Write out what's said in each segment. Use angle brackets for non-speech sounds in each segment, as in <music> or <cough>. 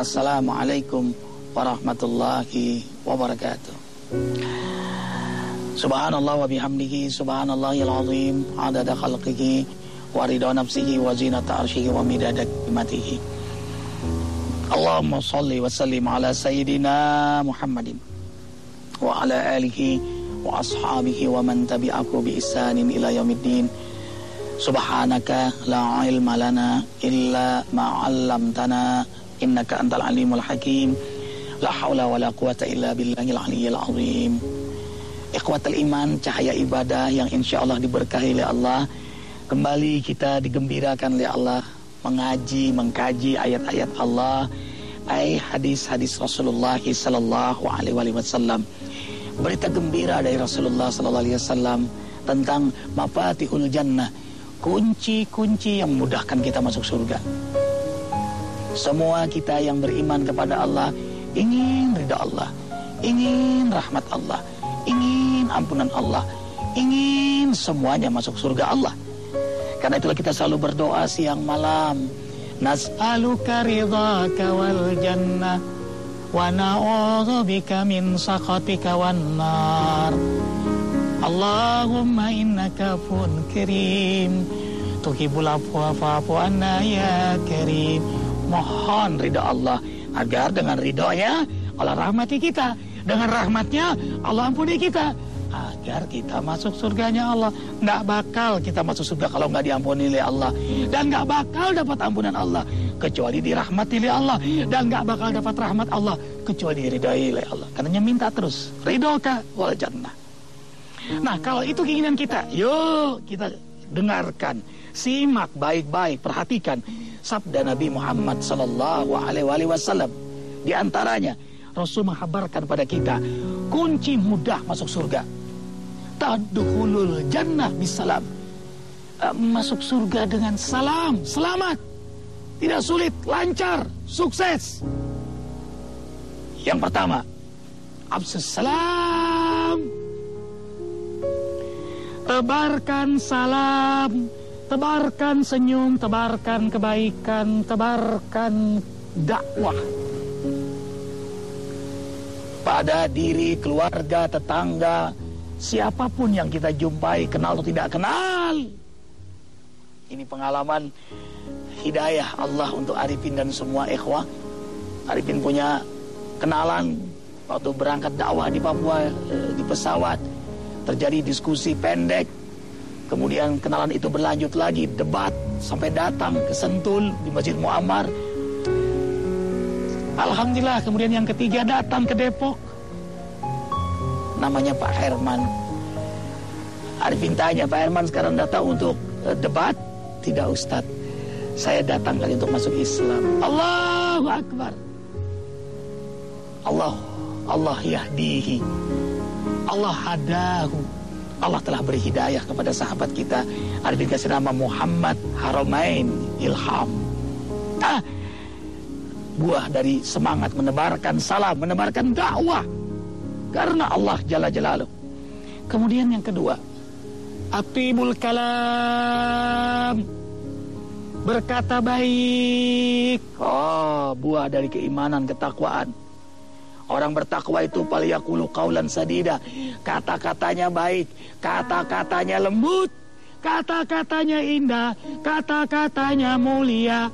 Assalamualaikum warahmatullahi wabarakatuh. Subhanallah wa bihamdihi subhanallahil azim adada khalqihi wa ridha nafsihi wa zinata arshihi wa midada kalimatihi Allahumma salli wa sallim ala sayyidina Muhammadin wa ala alihi wa ashabihi wa man tabi'aku bi isanin ila yaumiddin. Subhanaka la ilma lana illa ma 'allamtana innaka antal alimul hakim la haula wa la quwata illa billahil aliyyil azim ikhwatal iman, cahaya ibadah yang insya Allah diberkahi oleh Allah. Kembali kita digembirakan oleh Allah mengaji, mengkaji ayat-ayat Allah, ay hadis-hadis Rasulullah sallallahu alaihi wasallam. Berita gembira dari Rasulullah sallallahu alaihi wasallam tentang mafatihul jannah, kunci-kunci yang memudahkan kita masuk surga. Semua kita yang beriman kepada Allah ingin ridha Allah, ingin rahmat Allah ingin ampunan Allah, ingin semuanya masuk surga Allah. Karena itulah kita selalu berdoa siang malam. Nas'aluka ridhaka wal jannah wa na'udzubika min sakhatika wan nar. Allahumma innaka fun kirim tuhibbul afwa fa'fu anna ya karim. Mohon ridha Allah agar dengan ridhonya Allah rahmati kita dengan rahmatnya Allah ampuni kita agar kita masuk surganya Allah. Nggak bakal kita masuk surga kalau nggak diampuni oleh Allah. Dan nggak bakal dapat ampunan Allah kecuali dirahmati oleh Allah. Dan nggak bakal dapat rahmat Allah kecuali diridai oleh Allah. Karena minta terus. Ridoka wal jannah. Nah kalau itu keinginan kita, yuk kita dengarkan, simak baik-baik, perhatikan sabda Nabi Muhammad Sallallahu Alaihi Wasallam. Di antaranya, Rasul menghabarkan pada kita kunci mudah masuk surga. Tadkhulul jannah bisalam. Eh, masuk surga dengan salam, selamat. Tidak sulit, lancar, sukses. Yang pertama, absus salam. Tebarkan salam, tebarkan senyum, tebarkan kebaikan, tebarkan dakwah pada diri, keluarga, tetangga, siapa pun yang kita jumpai, kenal atau tidak kenal. Ini pengalaman hidayah Allah untuk Arifin dan semua ikhwah. Arifin punya kenalan waktu berangkat dakwah di Papua eh, di pesawat. Terjadi diskusi pendek. Kemudian kenalan itu berlanjut lagi, debat sampai datang ke Sentul di Masjid Muammar Alhamdulillah kemudian yang ketiga datang ke Depok. Namanya Pak Herman. Arifin tanya, Pak Herman sekarang datang untuk uh, debat? Tidak Ustadz. Saya datang kali untuk masuk Islam. Allahu Akbar. Allah Allah yahdihi. Allah hadahu. Allah telah beri hidayah kepada sahabat kita. Arifin kasih nama Muhammad Haramain Ilham. Ah, buah dari semangat menebarkan salam, menebarkan dakwah karena Allah Jalla Jalaluh. Kemudian yang kedua, atibul kalam berkata baik. Oh, buah dari keimanan, ketakwaan. Orang bertakwa itu paliyakulu kaulan sadida. Kata-katanya baik, kata-katanya lembut, kata-katanya indah, kata-katanya mulia.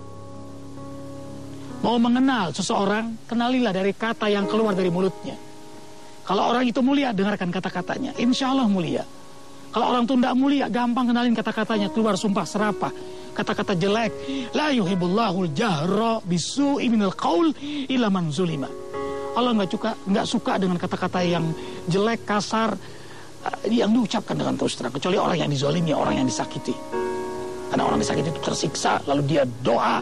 Mau mengenal seseorang, kenalilah dari kata yang keluar dari mulutnya. Kalau orang itu mulia, dengarkan kata-katanya. Insya Allah mulia. Kalau orang itu tidak mulia, gampang kenalin kata-katanya. Keluar sumpah serapah. Kata-kata jelek. La yuhibullahul jahra bisu minal qaul ila man zulima. Allah nggak suka nggak suka dengan kata-kata yang jelek, kasar, eh, yang diucapkan dengan terus terang. Kecuali orang yang dizolimi, orang yang disakiti. Karena orang disakiti itu tersiksa, lalu dia doa,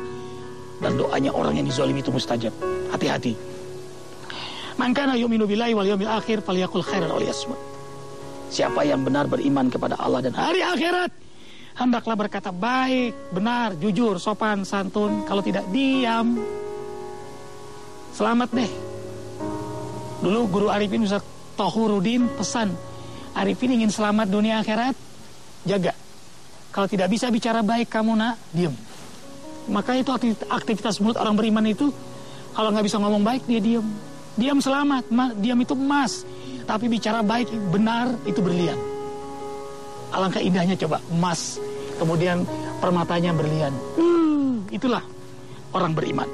dan doanya orang yang dizalimi itu mustajab. Hati-hati. Mangkana yu'minu billahi wal yawmil akhir falyakul khairan aw liyasmut. Siapa yang benar beriman kepada Allah dan hari akhirat, hendaklah berkata baik, benar, jujur, sopan, santun. Kalau tidak diam. Selamat deh. Dulu guru Arifin Ustaz Tohurudin pesan, Arifin ingin selamat dunia akhirat, jaga. Kalau tidak bisa bicara baik kamu nak, diam. Maka itu aktivitas mulut orang beriman itu, kalau nggak bisa ngomong baik dia diam. Diam selamat, diam itu emas. Tapi bicara baik, benar, itu berlian. Alangkah indahnya coba, emas. Kemudian permatanya berlian. Uh, itulah orang beriman.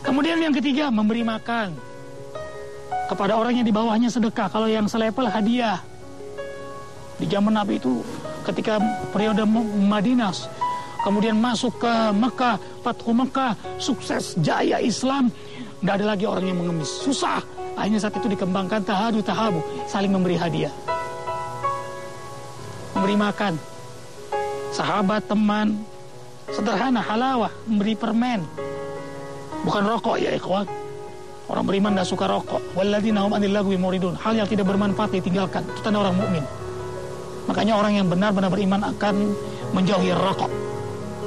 Kemudian yang ketiga, memberi makan. Kepada orang yang di bawahnya sedekah. Kalau yang selepel hadiah. Di zaman Nabi itu ketika periode Madinah kemudian masuk ke Mekah, Fathu Mekah, sukses jaya Islam, tidak ada lagi orang yang mengemis. Susah. Akhirnya saat itu dikembangkan tahadu tahabu, saling memberi hadiah. Memberi makan. Sahabat, teman, sederhana, halawah, memberi permen. Bukan rokok ya ikhwan. Orang beriman tidak suka rokok. Walladzina hum anil lagwi muridun. Hal yang tidak bermanfaat ditinggalkan. Itu tanda orang mukmin. Makanya orang yang benar-benar beriman akan menjauhi rokok.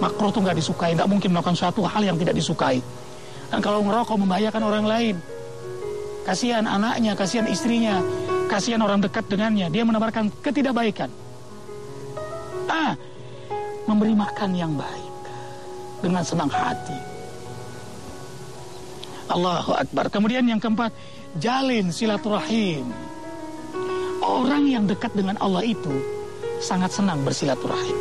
Makruh itu nggak disukai, nggak mungkin melakukan suatu hal yang tidak disukai. Dan kalau ngerokok membahayakan orang lain. Kasihan anaknya, kasihan istrinya, kasihan orang dekat dengannya. Dia menebarkan ketidakbaikan. Ah, memberi makan yang baik dengan senang hati. Allahu Akbar. Kemudian yang keempat, jalin silaturahim. Orang yang dekat dengan Allah itu sangat senang bersilaturahim.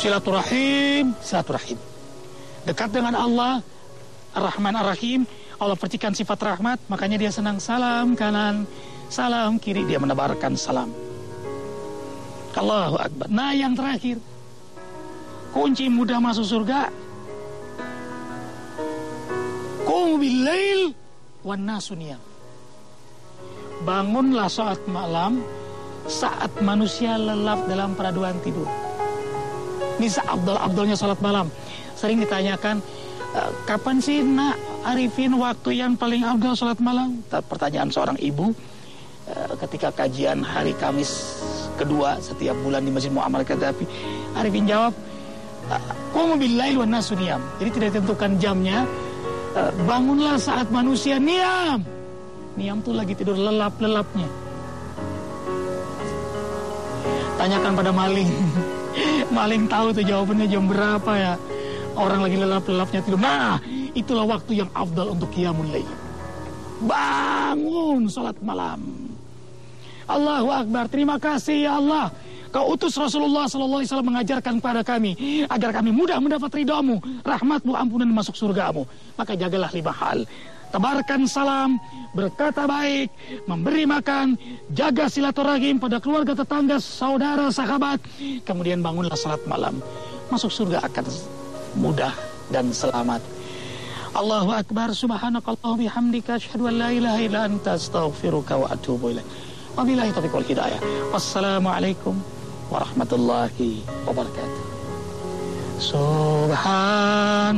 Silaturahim, silaturahim dekat dengan Allah Ar-Rahman Ar-Rahim Allah percikan sifat rahmat makanya dia senang salam kanan salam kiri dia menebarkan salam Allahu Akbar nah yang terakhir kunci mudah masuk surga Billail wan Bangunlah saat malam saat manusia lelap dalam peraduan tidur. Ini abdul-abdulnya salat malam sering ditanyakan e, kapan sih nak Arifin waktu yang paling abdul sholat malam? Pertanyaan seorang ibu e, ketika kajian hari Kamis kedua setiap bulan di Masjid Muammar Gaddafi. Arifin jawab, Qum billail wa nasuniyam. Jadi tidak ditentukan jamnya. E, bangunlah saat manusia niam. Niam tuh lagi tidur lelap-lelapnya. Tanyakan pada maling. <laughs> maling tahu tuh jawabannya jam berapa ya orang lagi lelap-lelapnya tidur. Nah, itulah waktu yang afdal untuk qiyamul lail. Bangun salat malam. Allahu Akbar. Terima kasih ya Allah. Kau utus Rasulullah Sallallahu Alaihi Wasallam mengajarkan kepada kami agar kami mudah mendapat ridhamu, rahmatmu, ampunan masuk surgamu. Maka jagalah lima hal. Tebarkan salam, berkata baik, memberi makan, jaga silaturahim pada keluarga tetangga, saudara, sahabat. Kemudian bangunlah salat malam. Masuk surga akan mudah dan selamat. Allahu Akbar subhanakallah bihamdika asyhadu an la ilaha illa anta astaghfiruka wa atubu ilaik. Wabillahi taufiq wal hidayah. Wassalamualaikum warahmatullahi wabarakatuh. Subhanallah